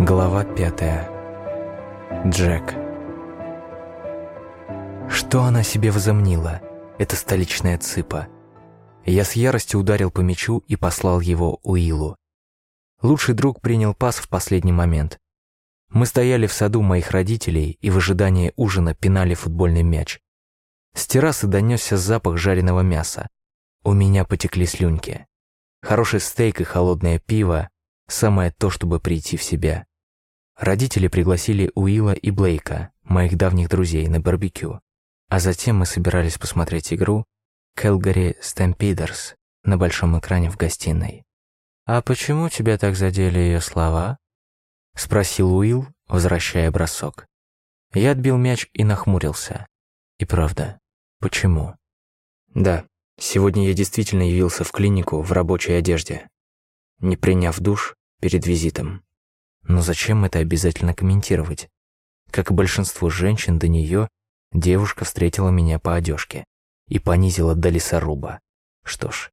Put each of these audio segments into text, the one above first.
Глава пятая. Джек. Что она себе возомнила, эта столичная цыпа? Я с яростью ударил по мячу и послал его Уиллу. Лучший друг принял пас в последний момент. Мы стояли в саду моих родителей и в ожидании ужина пинали футбольный мяч. С террасы донесся запах жареного мяса. У меня потекли слюнки. Хороший стейк и холодное пиво – самое то, чтобы прийти в себя. Родители пригласили Уилла и Блейка, моих давних друзей, на барбекю. А затем мы собирались посмотреть игру «Кэлгари Стэмпидерс» на большом экране в гостиной. «А почему тебя так задели ее слова?» — спросил Уилл, возвращая бросок. Я отбил мяч и нахмурился. И правда, почему? Да, сегодня я действительно явился в клинику в рабочей одежде, не приняв душ перед визитом. Но зачем это обязательно комментировать? Как и большинство женщин до нее, девушка встретила меня по одежке и понизила до лесоруба. Что ж,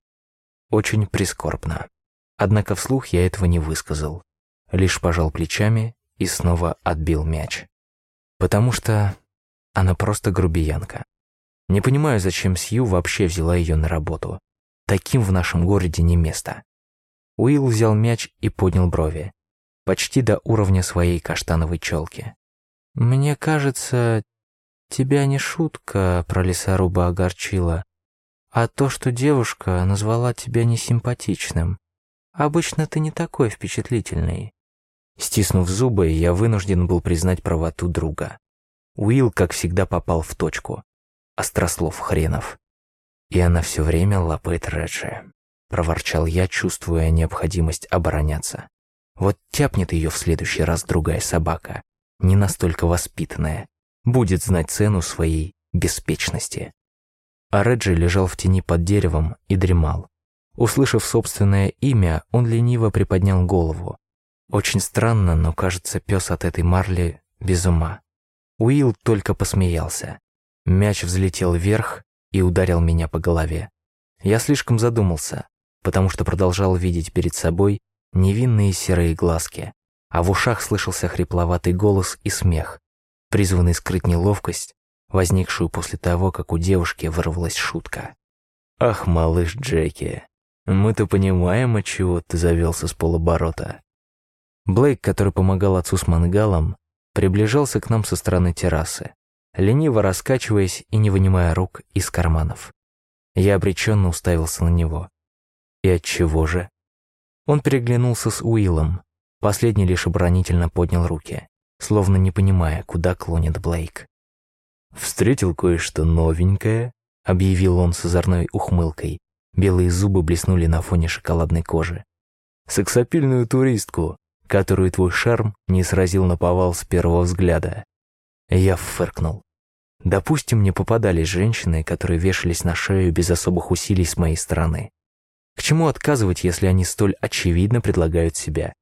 очень прискорбно. Однако вслух я этого не высказал, лишь пожал плечами и снова отбил мяч. Потому что она просто грубиянка. Не понимаю, зачем Сью вообще взяла ее на работу. Таким в нашем городе не место. Уилл взял мяч и поднял брови почти до уровня своей каштановой челки. «Мне кажется, тебя не шутка про лесоруба огорчила, а то, что девушка назвала тебя несимпатичным. Обычно ты не такой впечатлительный». Стиснув зубы, я вынужден был признать правоту друга. Уилл, как всегда, попал в точку. Острослов хренов. И она все время лапает Реджи. Проворчал я, чувствуя необходимость обороняться. Вот тяпнет ее в следующий раз другая собака, не настолько воспитанная, будет знать цену своей беспечности. А Реджи лежал в тени под деревом и дремал. Услышав собственное имя, он лениво приподнял голову. Очень странно, но, кажется, пес от этой марли без ума. Уилл только посмеялся. Мяч взлетел вверх и ударил меня по голове. Я слишком задумался, потому что продолжал видеть перед собой невинные серые глазки, а в ушах слышался хрипловатый голос и смех, призванный скрыть неловкость, возникшую после того, как у девушки вырвалась шутка. «Ах, малыш Джеки, мы-то понимаем, от чего ты завелся с полоборота». Блейк, который помогал отцу с мангалом, приближался к нам со стороны террасы, лениво раскачиваясь и не вынимая рук из карманов. Я обреченно уставился на него. И от чего же? Он переглянулся с Уиллом. Последний лишь оборонительно поднял руки, словно не понимая, куда клонит Блейк. «Встретил кое-что новенькое», — объявил он с озорной ухмылкой. Белые зубы блеснули на фоне шоколадной кожи. «Сексапильную туристку, которую твой шарм не сразил на повал с первого взгляда». Я фыркнул. Допустим, мне попадались женщины, которые вешались на шею без особых усилий с моей стороны. К чему отказывать, если они столь очевидно предлагают себя?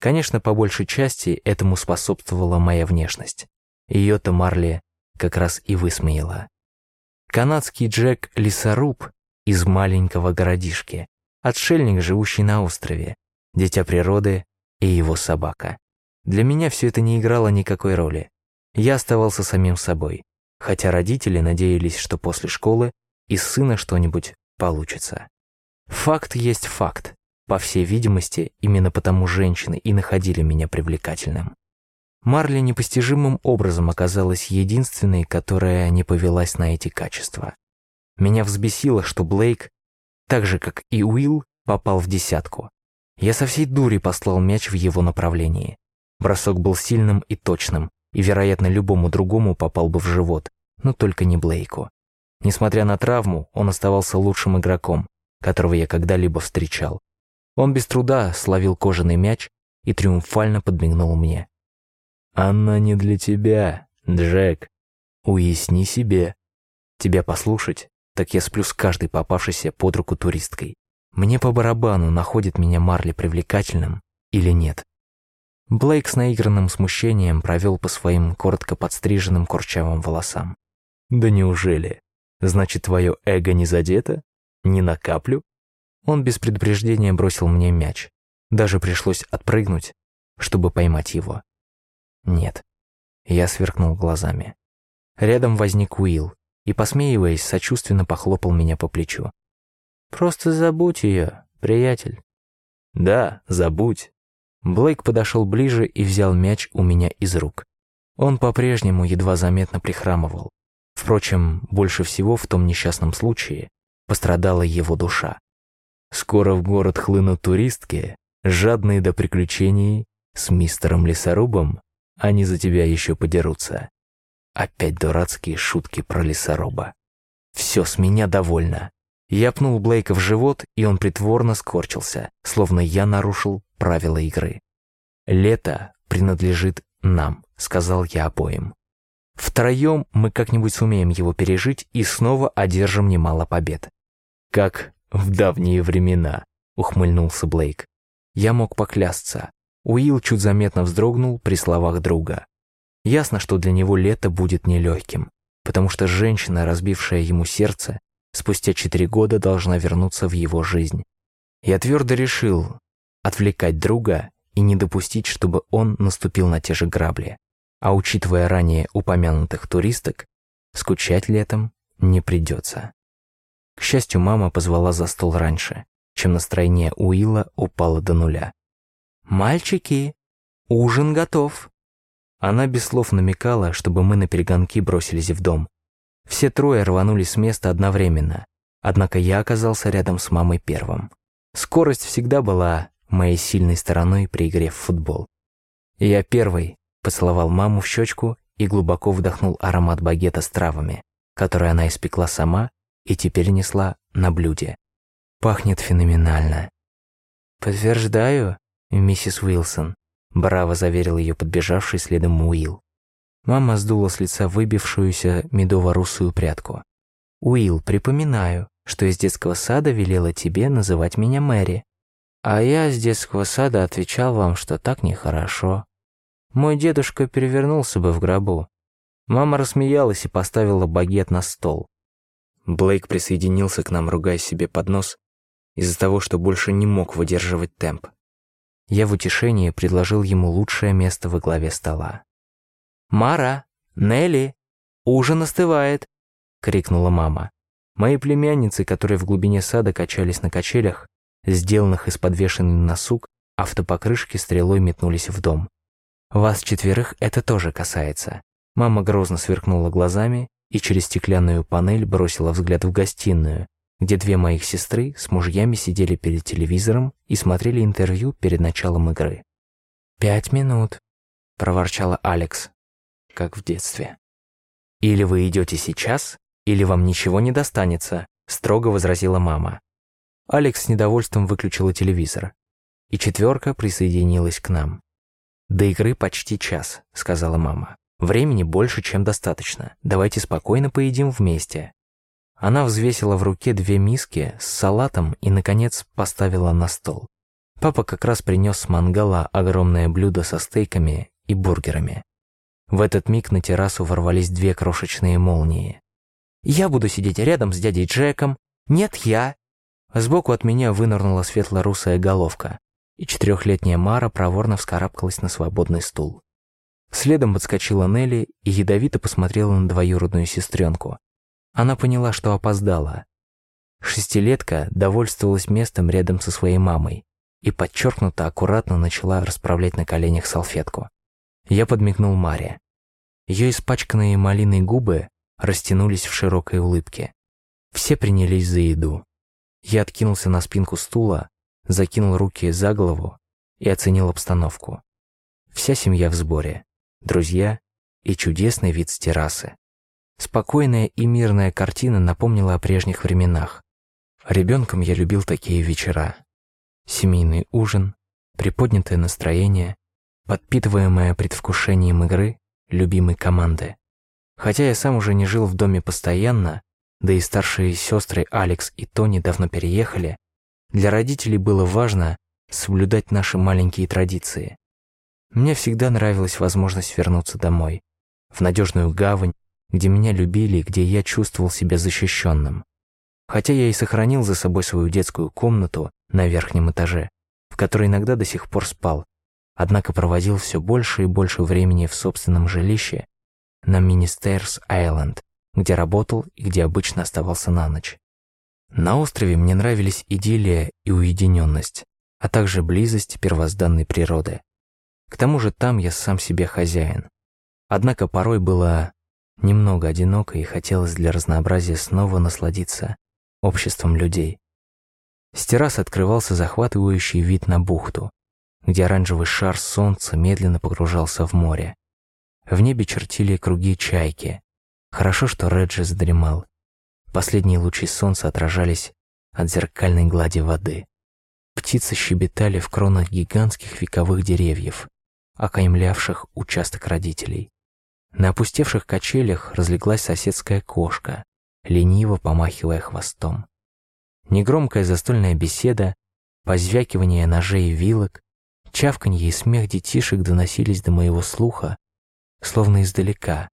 Конечно, по большей части этому способствовала моя внешность. Ее-то Марли как раз и высмеяла. Канадский Джек Лесоруб из маленького городишки, отшельник, живущий на острове, дитя природы и его собака. Для меня все это не играло никакой роли. Я оставался самим собой, хотя родители надеялись, что после школы из сына что-нибудь получится. Факт есть факт. По всей видимости, именно потому женщины и находили меня привлекательным. Марли непостижимым образом оказалась единственной, которая не повелась на эти качества. Меня взбесило, что Блейк, так же как и Уилл, попал в десятку. Я со всей дури послал мяч в его направлении. Бросок был сильным и точным, и, вероятно, любому другому попал бы в живот, но только не Блейку. Несмотря на травму, он оставался лучшим игроком, которого я когда-либо встречал. Он без труда словил кожаный мяч и триумфально подмигнул мне. «Она не для тебя, Джек. Уясни себе. Тебя послушать, так я сплю с каждой попавшейся под руку туристкой. Мне по барабану, находит меня Марли привлекательным или нет». Блейк с наигранным смущением провел по своим коротко подстриженным курчавым волосам. «Да неужели? Значит, твое эго не задето?» Ни на каплю? Он без предупреждения бросил мне мяч. Даже пришлось отпрыгнуть. чтобы поймать его. Нет. Я сверкнул глазами. Рядом возник Уилл и, посмеиваясь, сочувственно похлопал меня по плечу. «Просто забудь ее, приятель». «Да, забудь». Блейк подошел ближе и взял мяч у меня из рук. Он по-прежнему едва заметно прихрамывал. Впрочем, больше всего в том несчастном случае пострадала его душа. Скоро в город хлынут туристки, жадные до приключений, с мистером лесорубом они за тебя еще подерутся. Опять дурацкие шутки про лесоруба. Все, с меня довольно. Я пнул Блейка в живот, и он притворно скорчился, словно я нарушил правила игры. «Лето принадлежит нам», — сказал я обоим. «Втроем мы как-нибудь сумеем его пережить и снова одержим немало побед». «Как в давние времена», — ухмыльнулся Блейк. Я мог поклясться. Уилл чуть заметно вздрогнул при словах друга. Ясно, что для него лето будет нелегким, потому что женщина, разбившая ему сердце, спустя четыре года должна вернуться в его жизнь. Я твердо решил отвлекать друга и не допустить, чтобы он наступил на те же грабли. А учитывая ранее упомянутых туристок, скучать летом не придется. К счастью, мама позвала за стол раньше, чем настроение Уилла упало до нуля. «Мальчики, ужин готов!» Она без слов намекала, чтобы мы на перегонки бросились в дом, все трое рванулись с места одновременно, однако я оказался рядом с мамой первым. Скорость всегда была моей сильной стороной при игре в футбол. Я первый поцеловал маму в щечку и глубоко вдохнул аромат багета с травами, который она испекла сама и теперь несла на блюде. Пахнет феноменально. «Подтверждаю, миссис Уилсон», — браво заверил ее подбежавший следом Уилл. Мама сдула с лица выбившуюся медово-русую прядку. «Уилл, припоминаю, что из детского сада велела тебе называть меня Мэри. А я с детского сада отвечал вам, что так нехорошо. Мой дедушка перевернулся бы в гробу». Мама рассмеялась и поставила багет на стол. Блейк присоединился к нам, ругая себе под нос, из-за того, что больше не мог выдерживать темп. Я в утешение предложил ему лучшее место во главе стола. «Мара! Нелли! Ужин остывает!» — крикнула мама. Мои племянницы, которые в глубине сада качались на качелях, сделанных из подвешенной на сук, автопокрышки стрелой метнулись в дом. «Вас четверых это тоже касается». Мама грозно сверкнула глазами и через стеклянную панель бросила взгляд в гостиную, где две моих сестры с мужьями сидели перед телевизором и смотрели интервью перед началом игры. «Пять минут», — проворчала Алекс, как в детстве. «Или вы идете сейчас, или вам ничего не достанется», строго возразила мама. Алекс с недовольством выключила телевизор, и четверка присоединилась к нам. «До игры почти час», — сказала мама. «Времени больше, чем достаточно. Давайте спокойно поедим вместе». Она взвесила в руке две миски с салатом и, наконец, поставила на стол. Папа как раз принес с мангала огромное блюдо со стейками и бургерами. В этот миг на террасу ворвались две крошечные молнии. «Я буду сидеть рядом с дядей Джеком. Нет, я!» Сбоку от меня вынырнула светло-русая головка, и четырехлетняя Мара проворно вскарабкалась на свободный стул. Следом подскочила Нелли и ядовито посмотрела на двоюродную сестренку. Она поняла, что опоздала. Шестилетка довольствовалась местом рядом со своей мамой и подчеркнуто аккуратно начала расправлять на коленях салфетку. Я подмигнул Маре. Ее испачканные малиной губы растянулись в широкой улыбке. Все принялись за еду. Я откинулся на спинку стула, закинул руки за голову и оценил обстановку. Вся семья в сборе, друзья и чудесный вид с террасы. Спокойная и мирная картина напомнила о прежних временах. Ребенком я любил такие вечера. Семейный ужин, приподнятое настроение, подпитываемая предвкушением игры любимой команды. Хотя я сам уже не жил в доме постоянно, да и старшие сестры Алекс и Тони давно переехали, для родителей было важно соблюдать наши маленькие традиции. Мне всегда нравилась возможность вернуться домой, в надежную гавань, где меня любили и где я чувствовал себя защищенным. Хотя я и сохранил за собой свою детскую комнату на верхнем этаже, в которой иногда до сих пор спал, однако проводил все больше и больше времени в собственном жилище на Министерс-Айленд, где работал и где обычно оставался на ночь. На острове мне нравились идиллия и уединенность, а также близость первозданной природы. К тому же там я сам себе хозяин. Однако порой было немного одиноко и хотелось для разнообразия снова насладиться обществом людей. С террасы открывался захватывающий вид на бухту, где оранжевый шар солнца медленно погружался в море. В небе чертили круги чайки. Хорошо, что Реджи задремал. Последние лучи солнца отражались от зеркальной глади воды. Птицы щебетали в кронах гигантских вековых деревьев, окаймлявших участок родителей. На опустевших качелях разлеглась соседская кошка, лениво помахивая хвостом. Негромкая застольная беседа, позвякивание ножей и вилок, чавканье и смех детишек доносились до моего слуха, словно издалека.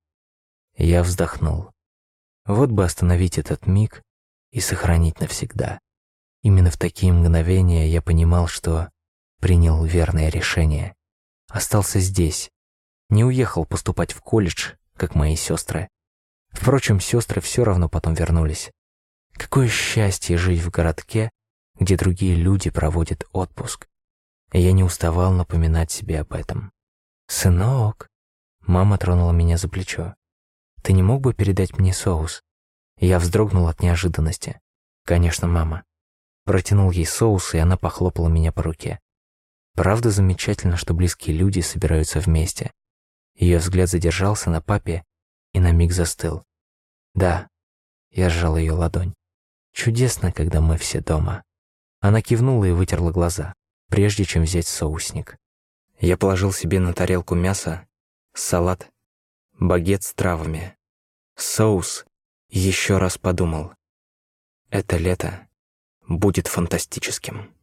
Я вздохнул. Вот бы остановить этот миг и сохранить навсегда. Именно в такие мгновения я понимал, что принял верное решение. Остался здесь. Не уехал поступать в колледж, как мои сестры. Впрочем, сестры все равно потом вернулись. Какое счастье жить в городке, где другие люди проводят отпуск. И я не уставал напоминать себе об этом. «Сынок!» Мама тронула меня за плечо. «Ты не мог бы передать мне соус?» Я вздрогнул от неожиданности. «Конечно, мама». Протянул ей соус, и она похлопала меня по руке. Правда замечательно, что близкие люди собираются вместе. Ее взгляд задержался на папе и на миг застыл. «Да», — я сжал ее ладонь. «Чудесно, когда мы все дома». Она кивнула и вытерла глаза, прежде чем взять соусник. Я положил себе на тарелку мясо, салат, багет с травами, соус еще раз подумал. Это лето будет фантастическим.